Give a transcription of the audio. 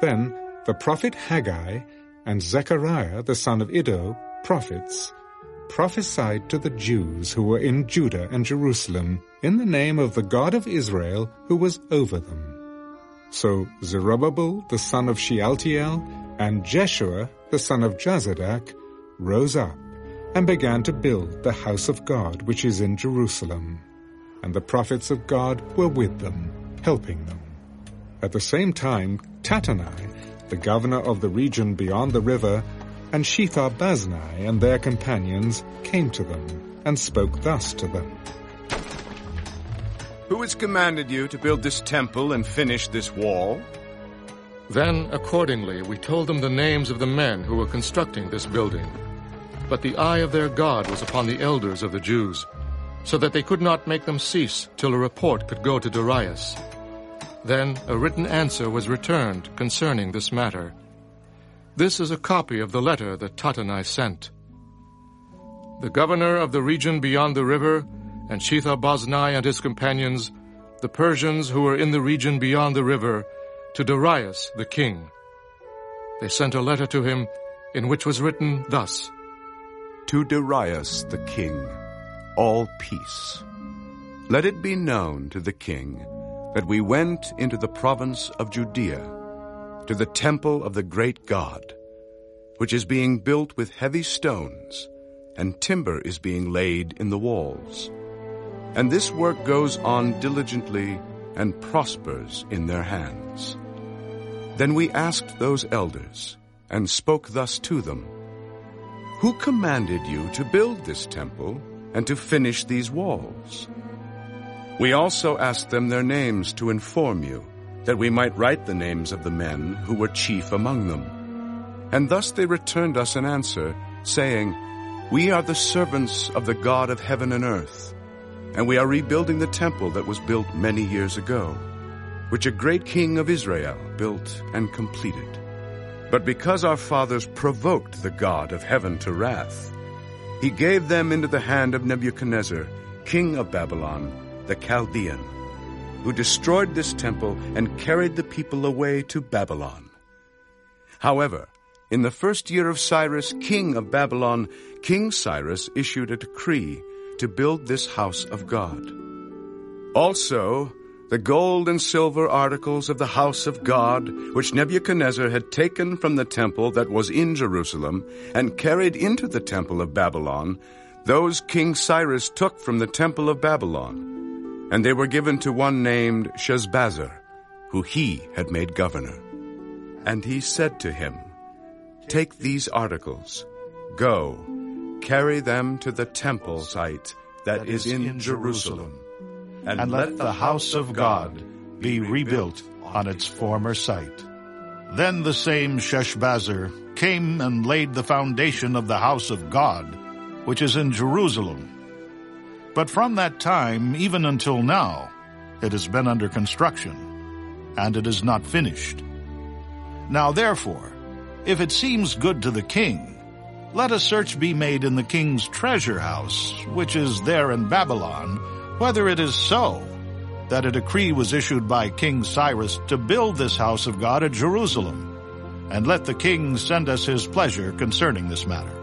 Then the prophet Haggai and Zechariah the son of Iddo, prophets, prophesied to the Jews who were in Judah and Jerusalem in the name of the God of Israel who was over them. So Zerubbabel the son of Shealtiel and Jeshua the son of Jozadak rose up and began to build the house of God which is in Jerusalem. And the prophets of God were with them, helping them. At the same time, Tattenai, the governor of the region beyond the river, and Shethar-Boznai and their companions came to them and spoke thus to them. Who has commanded you to build this temple and finish this wall? Then, accordingly, we told them the names of the men who were constructing this building. But the eye of their God was upon the elders of the Jews, so that they could not make them cease till a report could go to Darius. Then a written answer was returned concerning this matter. This is a copy of the letter that Tattenai sent. The governor of the region beyond the river, and Shethar-Boznai and his companions, the Persians who were in the region beyond the river, to Darius the king. They sent a letter to him in which was written thus, To Darius the king, all peace. Let it be known to the king that we went into the province of Judea, to the temple of the great God, which is being built with heavy stones, and timber is being laid in the walls. And this work goes on diligently and prospers in their hands. Then we asked those elders, and spoke thus to them, Who commanded you to build this temple, and to finish these walls? We also asked them their names to inform you, that we might write the names of the men who were chief among them. And thus they returned us an answer, saying, We are the servants of the God of heaven and earth, and we are rebuilding the temple that was built many years ago, which a great king of Israel built and completed. But because our fathers provoked the God of heaven to wrath, he gave them into the hand of Nebuchadnezzar, king of Babylon, the Chaldean, who destroyed this temple and carried the people away to Babylon. However, in the first year of Cyrus, king of Babylon, King Cyrus issued a decree to build this house of God. Also, the gold and silver articles of the house of God, which Nebuchadnezzar had taken from the temple that was in Jerusalem and carried into the temple of Babylon, those King Cyrus took from the temple of Babylon, and they were given to one named Sheshbazzar, who he had made governor. And he said to him, Take these articles, go, carry them to the temple site that is in Jerusalem, and let the house of God be rebuilt on its former site. Then the same Sheshbazzar came and laid the foundation of the house of God, which is in Jerusalem. But from that time, even until now, it has been under construction, and it is not finished. Now therefore, if it seems good to the king, let a search be made in the king's treasure house, which is there in Babylon, whether it is so that a decree was issued by King Cyrus to build this house of God at Jerusalem. And let the king send us his pleasure concerning this matter.